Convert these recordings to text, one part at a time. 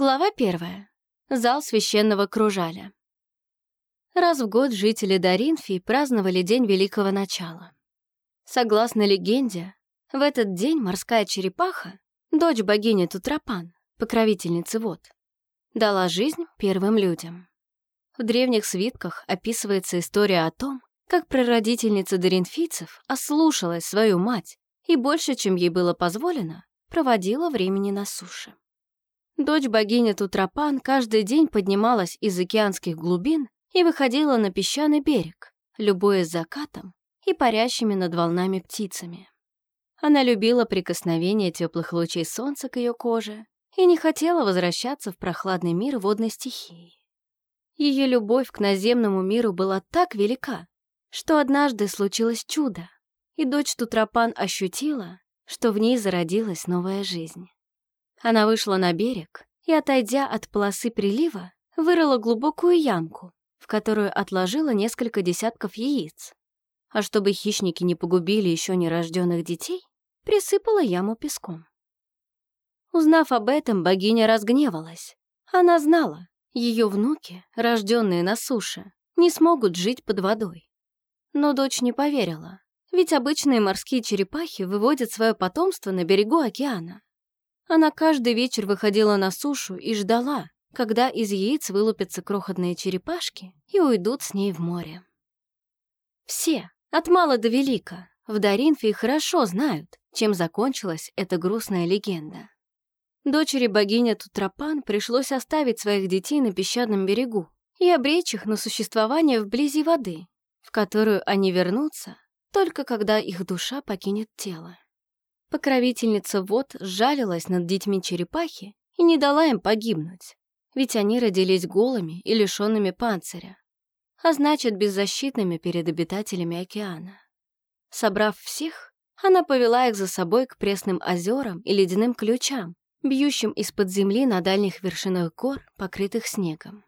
Глава первая. Зал священного кружаля. Раз в год жители Даринфи праздновали День Великого Начала. Согласно легенде, в этот день морская черепаха, дочь богини Тутрапан, покровительницы вод, дала жизнь первым людям. В древних свитках описывается история о том, как прародительница даринфийцев ослушалась свою мать и больше, чем ей было позволено, проводила времени на суше. Дочь богини Тутрапан каждый день поднималась из океанских глубин и выходила на песчаный берег, любуясь закатом и парящими над волнами птицами. Она любила прикосновение теплых лучей солнца к ее коже и не хотела возвращаться в прохладный мир водной стихии. Ее любовь к наземному миру была так велика, что однажды случилось чудо, и дочь Тутрапан ощутила, что в ней зародилась новая жизнь. Она вышла на берег и, отойдя от полосы прилива, вырыла глубокую ямку, в которую отложила несколько десятков яиц. А чтобы хищники не погубили еще нерожденных детей, присыпала яму песком. Узнав об этом, богиня разгневалась. Она знала, ее внуки, рожденные на суше, не смогут жить под водой. Но дочь не поверила, ведь обычные морские черепахи выводят свое потомство на берегу океана. Она каждый вечер выходила на сушу и ждала, когда из яиц вылупятся крохотные черепашки и уйдут с ней в море. Все, от мала до велика, в Даринфе хорошо знают, чем закончилась эта грустная легенда. Дочери богини Тутрапан пришлось оставить своих детей на песчаном берегу и обречь их на существование вблизи воды, в которую они вернутся, только когда их душа покинет тело. Покровительница вод сжалилась над детьми черепахи и не дала им погибнуть, ведь они родились голыми и лишенными панциря, а значит, беззащитными перед обитателями океана. Собрав всех, она повела их за собой к пресным озерам и ледяным ключам, бьющим из-под земли на дальних вершинах гор, покрытых снегом.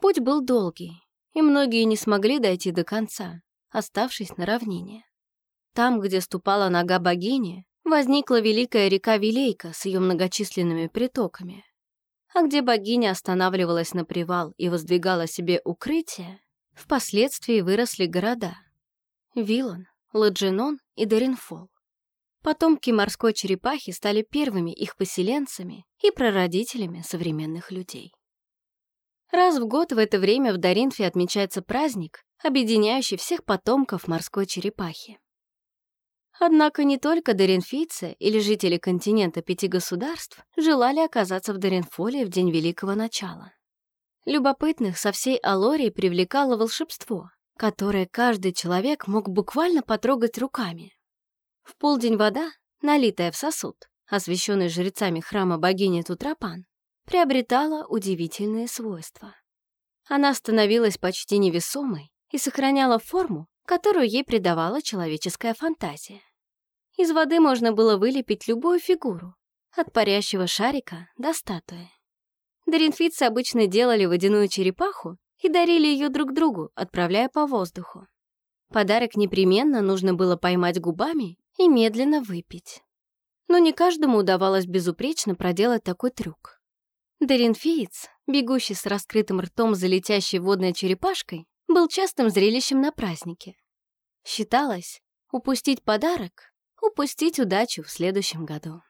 Путь был долгий, и многие не смогли дойти до конца, оставшись на равнине. Там, где ступала нога богини, возникла великая река Вилейка с ее многочисленными притоками. А где богиня останавливалась на привал и воздвигала себе укрытие, впоследствии выросли города — Вилан, Ладжинон и Даринфол. Потомки морской черепахи стали первыми их поселенцами и прародителями современных людей. Раз в год в это время в Даринфе отмечается праздник, объединяющий всех потомков морской черепахи. Однако не только доринфийцы или жители континента пяти государств желали оказаться в Доринфоле в день Великого Начала. Любопытных со всей Алории привлекало волшебство, которое каждый человек мог буквально потрогать руками. В полдень вода, налитая в сосуд, освященный жрецами храма богини Тутрапан, приобретала удивительные свойства. Она становилась почти невесомой и сохраняла форму, которую ей придавала человеческая фантазия. Из воды можно было вылепить любую фигуру, от парящего шарика до статуи. Доринфицы обычно делали водяную черепаху и дарили ее друг другу, отправляя по воздуху. Подарок непременно нужно было поймать губами и медленно выпить. Но не каждому удавалось безупречно проделать такой трюк. Доринфиец, бегущий с раскрытым ртом за летящей водной черепашкой, был частым зрелищем на празднике. Считалось, упустить подарок упустить удачу в следующем году.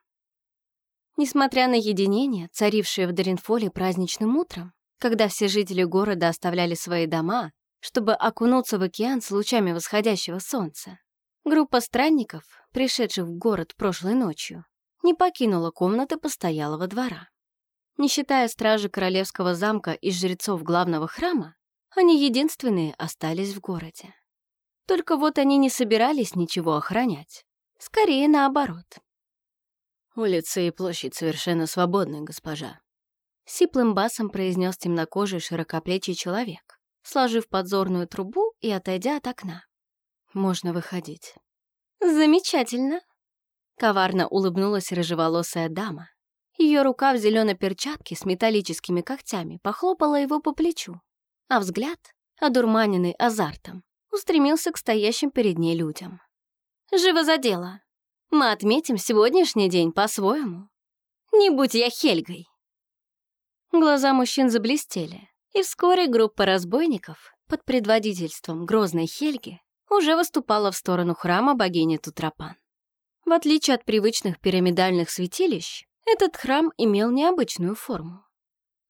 Несмотря на единение, царившее в Даринфоле праздничным утром, когда все жители города оставляли свои дома, чтобы окунуться в океан с лучами восходящего солнца, группа странников, пришедших в город прошлой ночью, не покинула комнаты постоялого двора. Не считая стражи королевского замка и жрецов главного храма, они единственные остались в городе. Только вот они не собирались ничего охранять. Скорее наоборот. «Улицы и площадь совершенно свободны, госпожа», — сиплым басом произнес темнокожий широкоплечий человек, сложив подзорную трубу и отойдя от окна. «Можно выходить». «Замечательно», — коварно улыбнулась рыжеволосая дама. Ее рука в зеленой перчатке с металлическими когтями похлопала его по плечу, а взгляд, одурманенный азартом, устремился к стоящим перед ней людям. Живо за дело. Мы отметим сегодняшний день по-своему. Не будь я Хельгой. Глаза мужчин заблестели, и вскоре группа разбойников под предводительством грозной Хельги уже выступала в сторону храма богини Тутрапан. В отличие от привычных пирамидальных святилищ, этот храм имел необычную форму.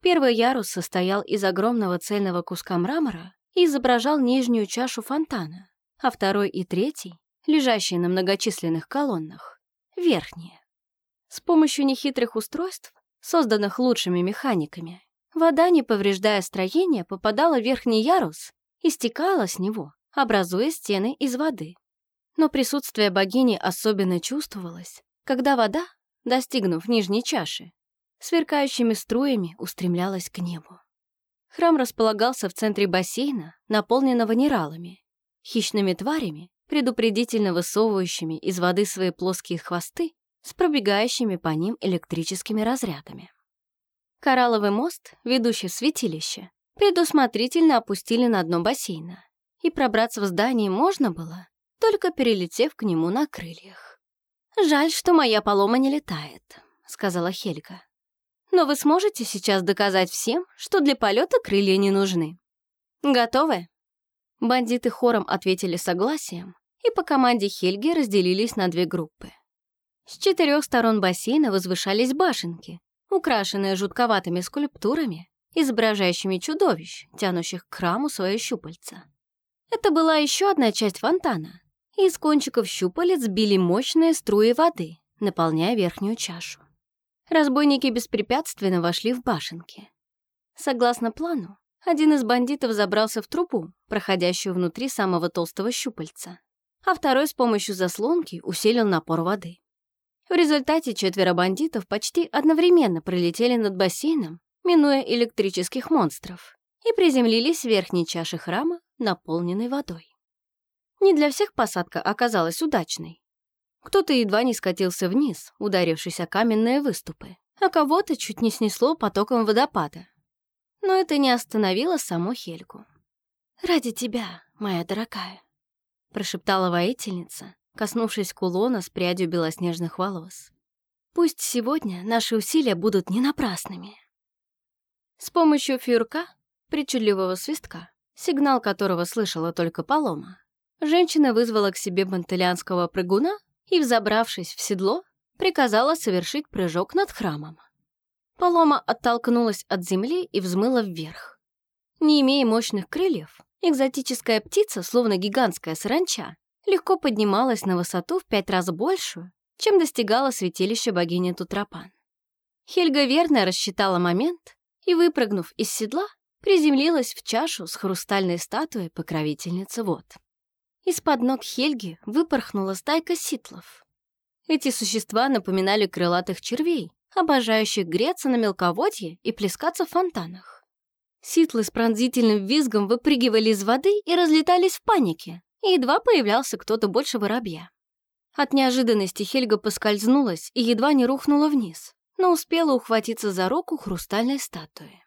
Первый ярус состоял из огромного цельного куска мрамора и изображал нижнюю чашу фонтана, а второй и третий, лежащие на многочисленных колоннах, верхние. С помощью нехитрых устройств, созданных лучшими механиками, вода, не повреждая строение, попадала в верхний ярус и стекала с него, образуя стены из воды. Но присутствие богини особенно чувствовалось, когда вода, достигнув нижней чаши, сверкающими струями устремлялась к небу. Храм располагался в центре бассейна, наполненного нералами, хищными тварями, предупредительно высовывающими из воды свои плоские хвосты с пробегающими по ним электрическими разрядами. Коралловый мост, ведущий в святилище, предусмотрительно опустили на дно бассейна, и пробраться в здание можно было, только перелетев к нему на крыльях. «Жаль, что моя полома не летает», — сказала Хельга. «Но вы сможете сейчас доказать всем, что для полета крылья не нужны. Готовы?» Бандиты хором ответили согласием, и по команде Хельги разделились на две группы. С четырех сторон бассейна возвышались башенки, украшенные жутковатыми скульптурами, изображающими чудовищ, тянущих к храму свои щупальца. Это была еще одна часть фонтана, и из кончиков щупалец били мощные струи воды, наполняя верхнюю чашу. Разбойники беспрепятственно вошли в башенки. Согласно плану, один из бандитов забрался в трубу, проходящую внутри самого толстого щупальца, а второй с помощью заслонки усилил напор воды. В результате четверо бандитов почти одновременно пролетели над бассейном, минуя электрических монстров, и приземлились в верхней чаше храма, наполненной водой. Не для всех посадка оказалась удачной. Кто-то едва не скатился вниз, ударившись о каменные выступы, а кого-то чуть не снесло потоком водопада. Но это не остановило саму Хельку. «Ради тебя, моя дорогая», — прошептала воительница, коснувшись кулона с прядью белоснежных волос. «Пусть сегодня наши усилия будут не напрасными». С помощью фюрка, причудливого свистка, сигнал которого слышала только Палома, Женщина вызвала к себе бантелянского прыгуна и, взобравшись в седло, приказала совершить прыжок над храмом. Палома оттолкнулась от земли и взмыла вверх. Не имея мощных крыльев, экзотическая птица, словно гигантская саранча, легко поднималась на высоту в пять раз большую, чем достигала святилища богини Тутрапан. Хельга верно рассчитала момент и, выпрыгнув из седла, приземлилась в чашу с хрустальной статуей покровительницы вод. Из-под ног Хельги выпорхнула стайка ситлов. Эти существа напоминали крылатых червей, обожающих греться на мелководье и плескаться в фонтанах. Ситлы с пронзительным визгом выпрыгивали из воды и разлетались в панике, едва появлялся кто-то больше воробья. От неожиданности Хельга поскользнулась и едва не рухнула вниз, но успела ухватиться за руку хрустальной статуи.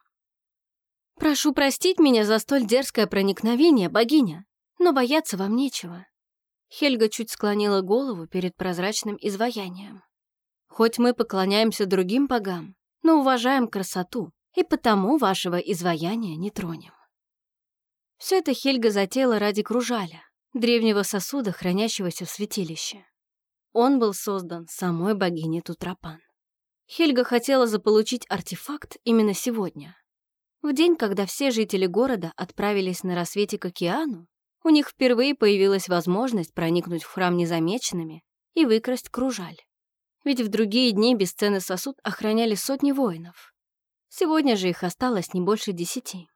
«Прошу простить меня за столь дерзкое проникновение, богиня», но бояться вам нечего. Хельга чуть склонила голову перед прозрачным изваянием. Хоть мы поклоняемся другим богам, но уважаем красоту, и потому вашего изваяния не тронем. Все это Хельга затеяла ради кружаля, древнего сосуда, хранящегося в святилище. Он был создан самой богиней Тутрапан. Хельга хотела заполучить артефакт именно сегодня. В день, когда все жители города отправились на рассвете к океану, у них впервые появилась возможность проникнуть в храм незамеченными и выкрасть кружаль. Ведь в другие дни бесценный сосуд охраняли сотни воинов. Сегодня же их осталось не больше десяти.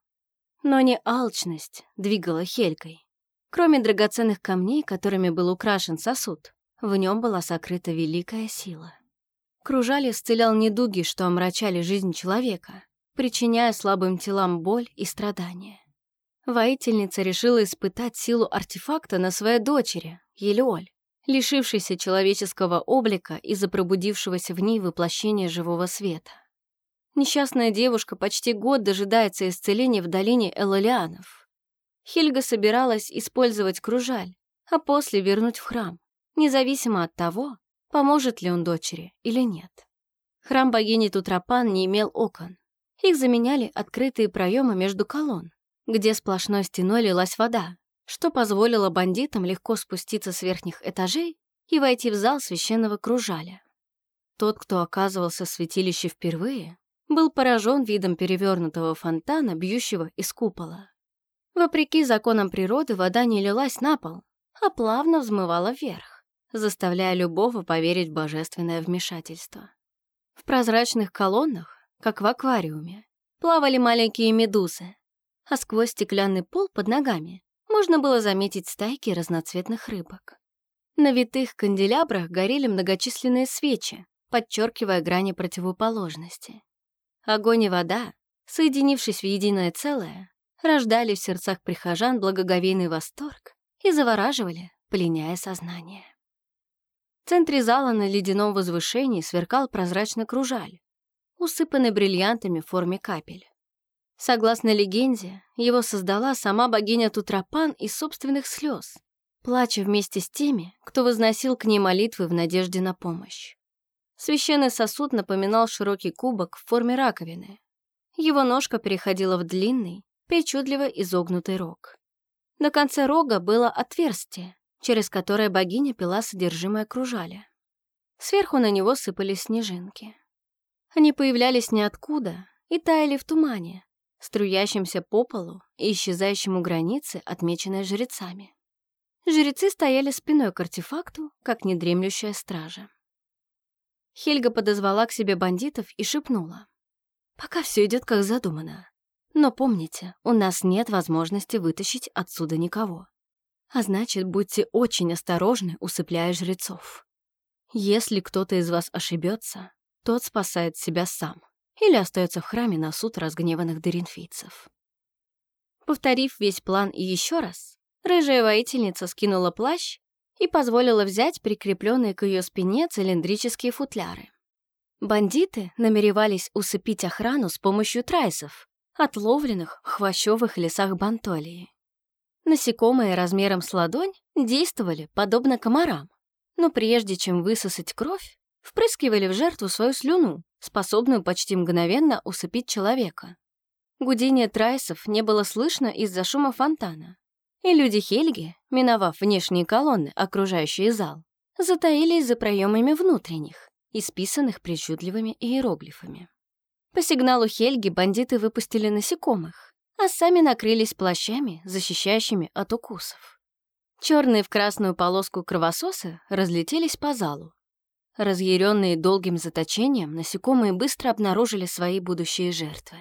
Но не алчность двигала Хелькой. Кроме драгоценных камней, которыми был украшен сосуд, в нем была сокрыта великая сила. Кружаль исцелял недуги, что омрачали жизнь человека, причиняя слабым телам боль и страдания. Воительница решила испытать силу артефакта на своей дочери, Елеоль, лишившейся человеческого облика из-за пробудившегося в ней воплощения живого света. Несчастная девушка почти год дожидается исцеления в долине Элолианов. Хельга собиралась использовать кружаль, а после вернуть в храм, независимо от того, поможет ли он дочери или нет. Храм богини Тутрапан не имел окон, Их заменяли открытые проемы между колонн, где сплошной стеной лилась вода, что позволило бандитам легко спуститься с верхних этажей и войти в зал священного кружаля. Тот, кто оказывался в святилище впервые, был поражен видом перевернутого фонтана, бьющего из купола. Вопреки законам природы вода не лилась на пол, а плавно взмывала вверх, заставляя любого поверить в божественное вмешательство. В прозрачных колоннах, как в аквариуме, плавали маленькие медузы, а сквозь стеклянный пол под ногами можно было заметить стайки разноцветных рыбок. На витых канделябрах горели многочисленные свечи, подчеркивая грани противоположности. Огонь и вода, соединившись в единое целое, рождали в сердцах прихожан благоговейный восторг и завораживали, пленяя сознание. В центре зала на ледяном возвышении сверкал прозрачный кружаль, усыпанный бриллиантами в форме капель. Согласно легенде, его создала сама богиня Тутрапан из собственных слез, плача вместе с теми, кто возносил к ней молитвы в надежде на помощь. Священный сосуд напоминал широкий кубок в форме раковины. Его ножка переходила в длинный, причудливо изогнутый рог. На конце рога было отверстие, через которое богиня пила содержимое кружаля. Сверху на него сыпались снежинки. Они появлялись ниоткуда и таяли в тумане, струящемся по полу и исчезающем у границы, отмеченной жрецами. Жрецы стояли спиной к артефакту, как недремлющая стража. Хельга подозвала к себе бандитов и шепнула. «Пока все идет как задумано. Но помните, у нас нет возможности вытащить отсюда никого. А значит, будьте очень осторожны, усыпляя жрецов. Если кто-то из вас ошибется, тот спасает себя сам или остается в храме на суд разгневанных деринфийцев. Повторив весь план еще раз, рыжая воительница скинула плащ и позволила взять прикрепленные к ее спине цилиндрические футляры. Бандиты намеревались усыпить охрану с помощью трайсов, отловленных в хвощевых лесах Бантолии. Насекомые размером с ладонь действовали подобно комарам, но прежде чем высосать кровь, впрыскивали в жертву свою слюну, способную почти мгновенно усыпить человека. Гудение трайсов не было слышно из-за шума фонтана, и люди Хельги, миновав внешние колонны, окружающие зал, затаились за проемами внутренних, исписанных причудливыми иероглифами. По сигналу Хельги бандиты выпустили насекомых, а сами накрылись плащами, защищающими от укусов. Черные в красную полоску кровососы разлетелись по залу. Разъяренные долгим заточением, насекомые быстро обнаружили свои будущие жертвы.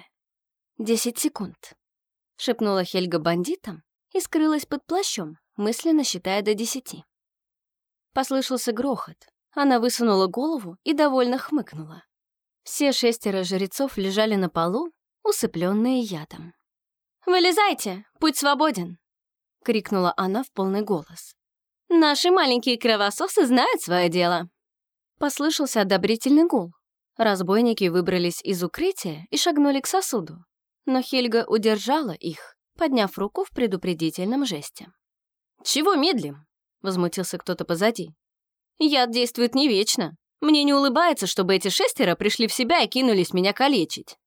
«Десять секунд», — шепнула Хельга бандитам, и скрылась под плащом, мысленно считая до десяти. Послышался грохот. Она высунула голову и довольно хмыкнула. Все шестеро жрецов лежали на полу, усыпленные ядом. «Вылезайте! Путь свободен!» — крикнула она в полный голос. «Наши маленькие кровососы знают свое дело!» Послышался одобрительный гул. Разбойники выбрались из укрытия и шагнули к сосуду, но Хельга удержала их, подняв руку в предупредительном жесте. «Чего медлим?» — возмутился кто-то позади. «Яд действует не вечно. Мне не улыбается, чтобы эти шестеро пришли в себя и кинулись меня калечить.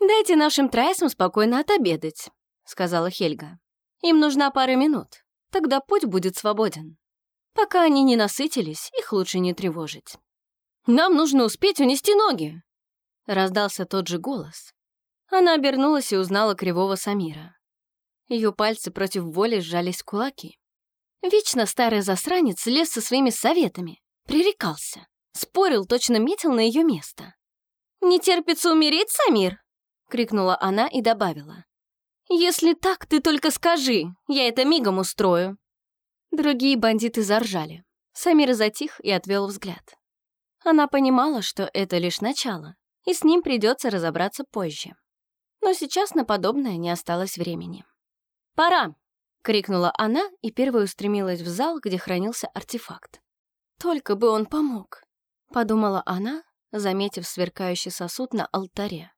Дайте нашим трайсам спокойно отобедать», — сказала Хельга. «Им нужна пара минут. Тогда путь будет свободен. Пока они не насытились, их лучше не тревожить». «Нам нужно успеть унести ноги!» Раздался тот же голос. Она обернулась и узнала кривого Самира. Ее пальцы против воли сжались в кулаки. Вечно старый засранец лез со своими советами, пререкался, спорил, точно метил на ее место. «Не терпится умереть, Самир?» — крикнула она и добавила. «Если так, ты только скажи, я это мигом устрою». Другие бандиты заржали. Самир затих и отвел взгляд. Она понимала, что это лишь начало, и с ним придется разобраться позже. Но сейчас на подобное не осталось времени. «Пора!» — крикнула она и первой устремилась в зал, где хранился артефакт. «Только бы он помог!» — подумала она, заметив сверкающий сосуд на алтаре.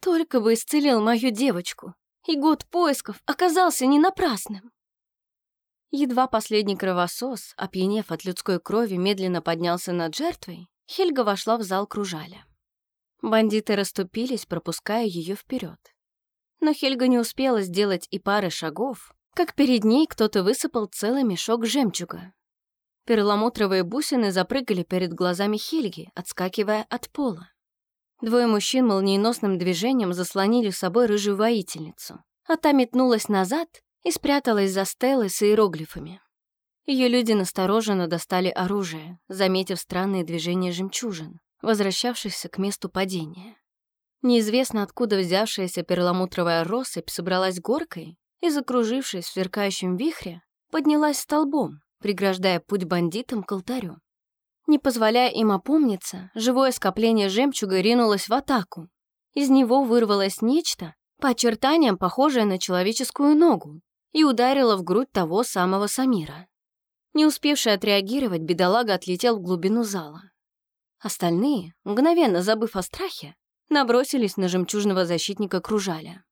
«Только бы исцелил мою девочку, и год поисков оказался не напрасным!» Едва последний кровосос, опьянев от людской крови, медленно поднялся над жертвой, Хельга вошла в зал кружаля. Бандиты расступились, пропуская ее вперед. Но Хельга не успела сделать и пары шагов, как перед ней кто-то высыпал целый мешок жемчуга. Перламутровые бусины запрыгали перед глазами Хельги, отскакивая от пола. Двое мужчин молниеносным движением заслонили собой рыжую воительницу, а та метнулась назад и спряталась за стелой с иероглифами. Ее люди настороженно достали оружие, заметив странные движения жемчужин, возвращавшихся к месту падения. Неизвестно откуда взявшаяся перламутровая россыпь собралась горкой и, закружившись в сверкающем вихре, поднялась столбом, преграждая путь бандитам к алтарю. Не позволяя им опомниться, живое скопление жемчуга ринулось в атаку. Из него вырвалось нечто, по очертаниям похожее на человеческую ногу, и ударило в грудь того самого Самира. Не успевший отреагировать, бедолага отлетел в глубину зала. Остальные, мгновенно забыв о страхе, набросились на жемчужного защитника Кружаля.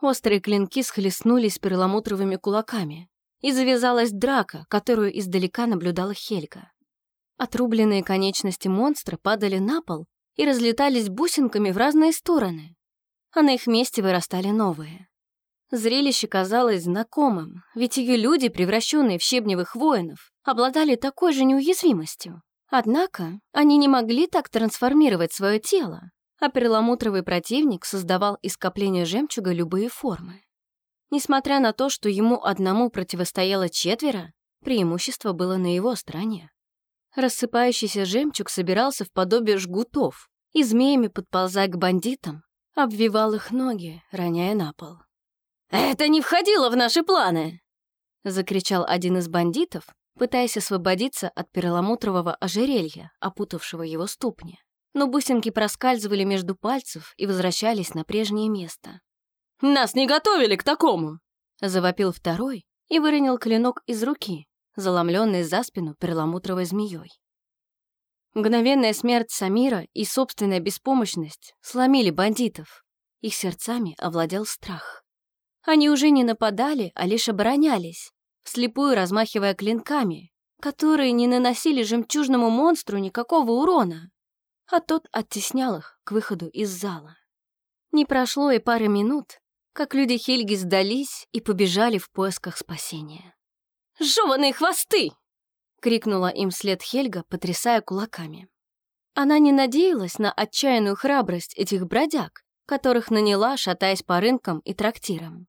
Острые клинки схлестнулись перламутровыми кулаками, и завязалась драка, которую издалека наблюдала Хельга. Отрубленные конечности монстра падали на пол и разлетались бусинками в разные стороны, а на их месте вырастали новые. Зрелище казалось знакомым, ведь ее люди, превращенные в щебневых воинов, обладали такой же неуязвимостью. Однако они не могли так трансформировать свое тело, а перламутровый противник создавал из скопления жемчуга любые формы. Несмотря на то, что ему одному противостояло четверо, преимущество было на его стороне. Рассыпающийся жемчуг собирался в подобие жгутов и змеями, подползая к бандитам, обвивал их ноги, роняя на пол. «Это не входило в наши планы!» — закричал один из бандитов, пытаясь освободиться от перламутрового ожерелья, опутавшего его ступни. Но бусинки проскальзывали между пальцев и возвращались на прежнее место. «Нас не готовили к такому!» — завопил второй и выронил клинок из руки, заломленный за спину перламутровой змеей. Мгновенная смерть Самира и собственная беспомощность сломили бандитов. Их сердцами овладел страх. Они уже не нападали, а лишь оборонялись, вслепую размахивая клинками, которые не наносили жемчужному монстру никакого урона, а тот оттеснял их к выходу из зала. Не прошло и пары минут, как люди Хельги сдались и побежали в поисках спасения. «Жеваные хвосты!» — крикнула им вслед Хельга, потрясая кулаками. Она не надеялась на отчаянную храбрость этих бродяг, которых наняла, шатаясь по рынкам и трактирам.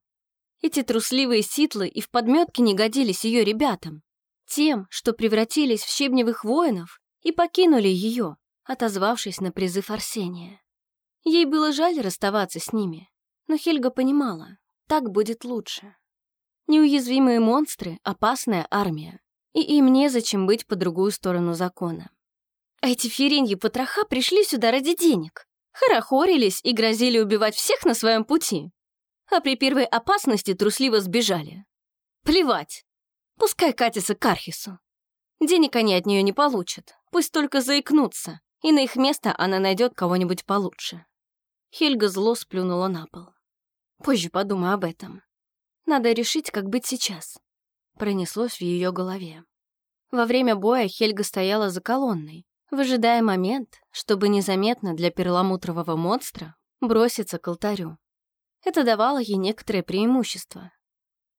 Эти трусливые ситлы и в подметке не годились ее ребятам, тем, что превратились в щебневых воинов и покинули ее, отозвавшись на призыв Арсения. Ей было жаль расставаться с ними, но Хельга понимала, так будет лучше. Неуязвимые монстры — опасная армия, и им незачем быть по другую сторону закона. Эти ференьи потроха пришли сюда ради денег, хорохорились и грозили убивать всех на своем пути, а при первой опасности трусливо сбежали. Плевать, пускай катятся к Архису. Денег они от нее не получат, пусть только заикнутся, и на их место она найдет кого-нибудь получше. Хельга зло сплюнула на пол. Позже подумай об этом. Надо решить, как быть сейчас. Пронеслось в ее голове. Во время боя Хельга стояла за колонной, выжидая момент, чтобы незаметно для перламутрового монстра броситься к алтарю. Это давало ей некоторое преимущество.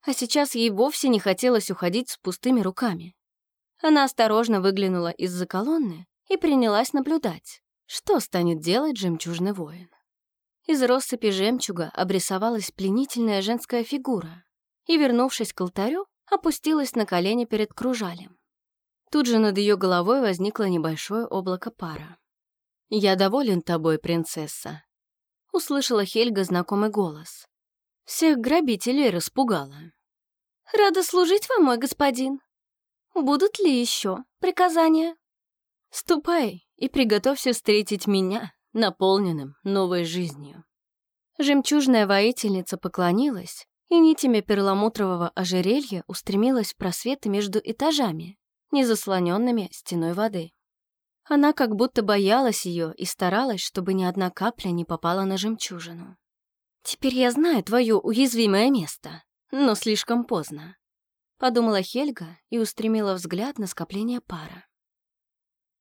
А сейчас ей вовсе не хотелось уходить с пустыми руками. Она осторожно выглянула из-за колонны и принялась наблюдать, что станет делать жемчужный воин. Из россыпи жемчуга обрисовалась пленительная женская фигура и, вернувшись к алтарю, опустилась на колени перед кружалем. Тут же над ее головой возникло небольшое облако пара. «Я доволен тобой, принцесса», — услышала Хельга знакомый голос. Всех грабителей распугала. «Рада служить вам, мой господин. Будут ли еще приказания?» «Ступай и приготовься встретить меня, наполненным новой жизнью. Жемчужная воительница поклонилась, и нитями перламутрового ожерелья устремилась в просветы между этажами, не заслоненными стеной воды. Она как будто боялась ее и старалась, чтобы ни одна капля не попала на жемчужину. «Теперь я знаю твое уязвимое место, но слишком поздно», — подумала Хельга и устремила взгляд на скопление пара.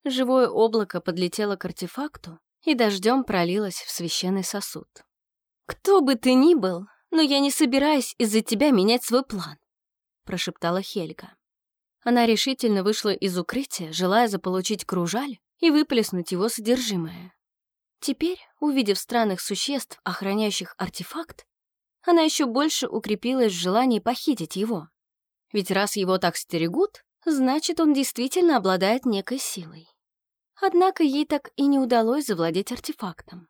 Живое облако подлетело к артефакту и дождем пролилась в священный сосуд. «Кто бы ты ни был, но я не собираюсь из-за тебя менять свой план», прошептала Хельга. Она решительно вышла из укрытия, желая заполучить кружаль и выплеснуть его содержимое. Теперь, увидев странных существ, охраняющих артефакт, она еще больше укрепилась в желании похитить его. Ведь раз его так стерегут, значит, он действительно обладает некой силой. Однако ей так и не удалось завладеть артефактом.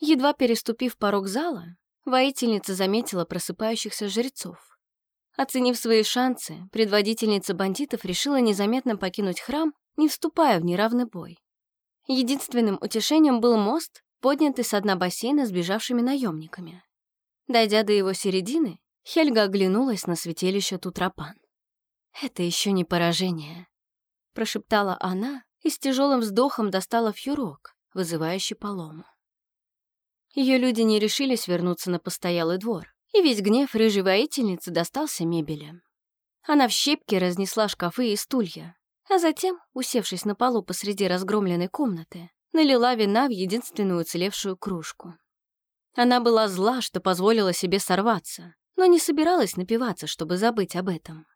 Едва переступив порог зала, воительница заметила просыпающихся жрецов. Оценив свои шансы, предводительница бандитов решила незаметно покинуть храм, не вступая в неравный бой. Единственным утешением был мост, поднятый с дна бассейна сбежавшими наемниками. Дойдя до его середины, Хельга оглянулась на святилище Тутрапан. «Это еще не поражение», — прошептала она и с тяжелым вздохом достала фьюрок, вызывающий полому. Ее люди не решились вернуться на постоялый двор, и весь гнев рыжей воительницы достался мебели. Она в щепки разнесла шкафы и стулья, а затем, усевшись на полу посреди разгромленной комнаты, налила вина в единственную уцелевшую кружку. Она была зла, что позволила себе сорваться, но не собиралась напиваться, чтобы забыть об этом.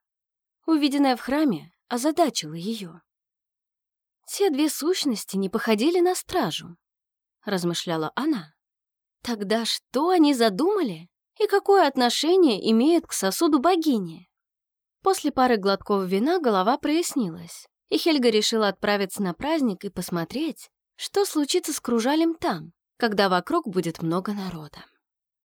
Увиденное в храме озадачило ее. Те две сущности не походили на стражу, размышляла она. Тогда что они задумали и какое отношение имеют к сосуду богини? После пары глотков вина голова прояснилась, и Хельга решила отправиться на праздник и посмотреть, что случится с кружалем там, когда вокруг будет много народа.